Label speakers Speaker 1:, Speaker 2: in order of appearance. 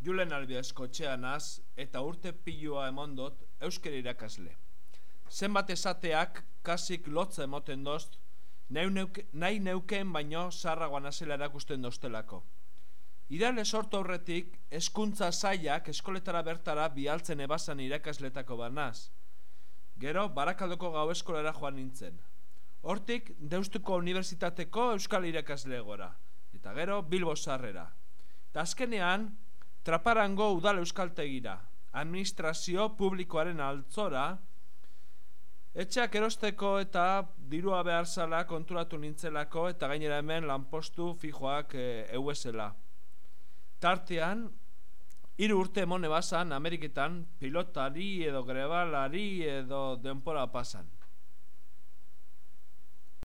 Speaker 1: Julen Albiazko txeanaz eta urte pilua emondot euskera irakasle. Zenbat esateak kasik lotza emoten dozt, nahi, neuke, nahi neuken baino zarragoan azela erakusten doztelako. Ideale sortu aurretik, eskuntza zaiak eskoletara bertara bialtzen ebasan irakasletako banaz. Gero, barakaldoko gau eskolera joan nintzen. Hortik, Deustuko Unibertsitateko Euskal Irakasle gora. Eta gero, Bilbo Sarrera. Eta azkenean, Traparango Udal Euskaltegira. Administrazio publikoaren altzora, etxeak erosteko eta dirua behar zala konturatu nintzelako eta gainera hemen lanpostu fijoak e, euesela. Tartean, hiru urte emone basan Ameriketan pilotari edo grebalari edo denpora pasan.